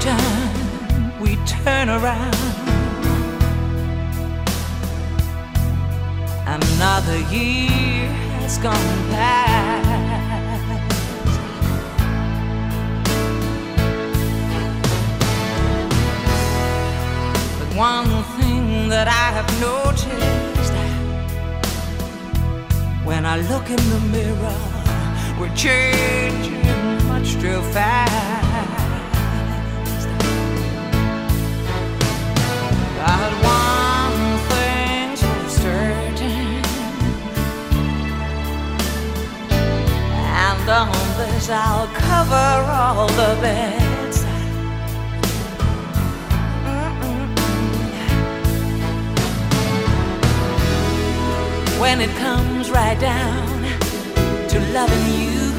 turn, we turn around. Another year has gone past. But one thing that I have noticed when I look in the mirror, we're changing much too fast. On I'll cover all the beds. When it comes right down to loving you,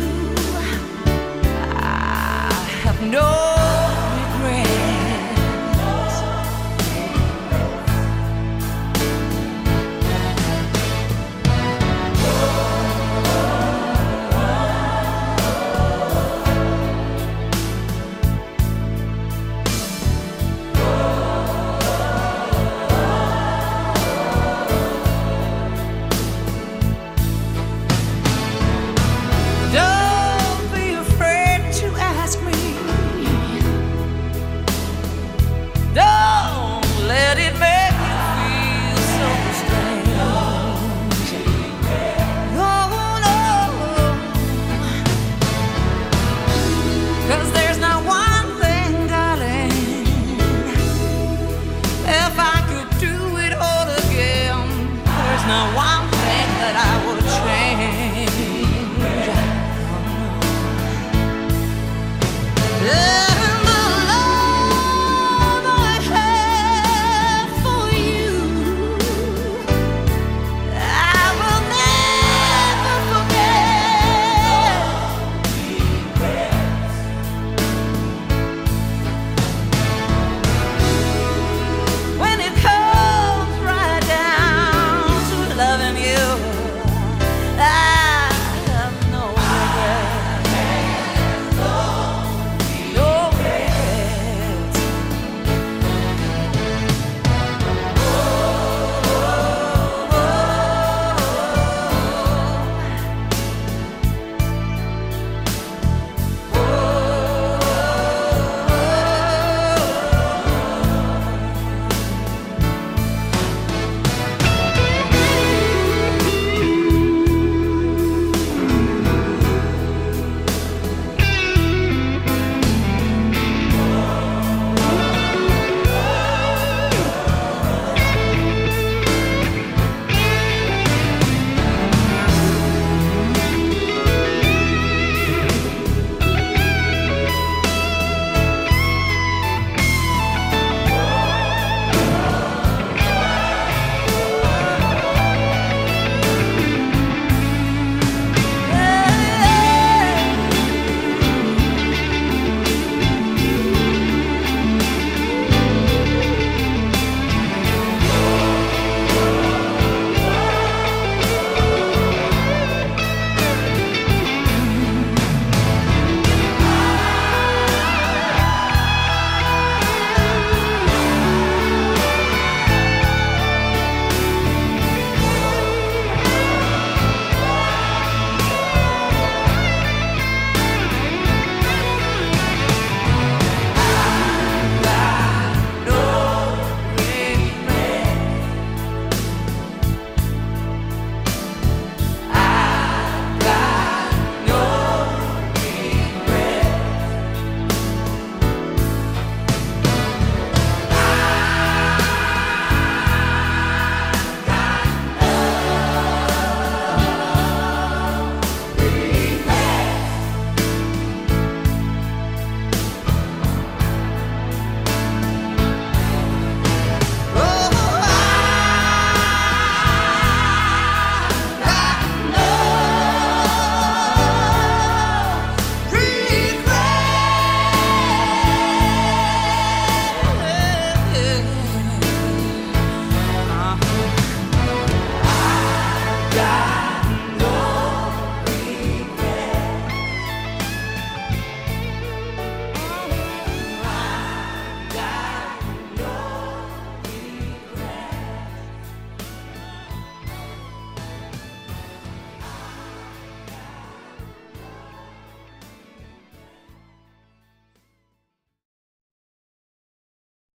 I have no done.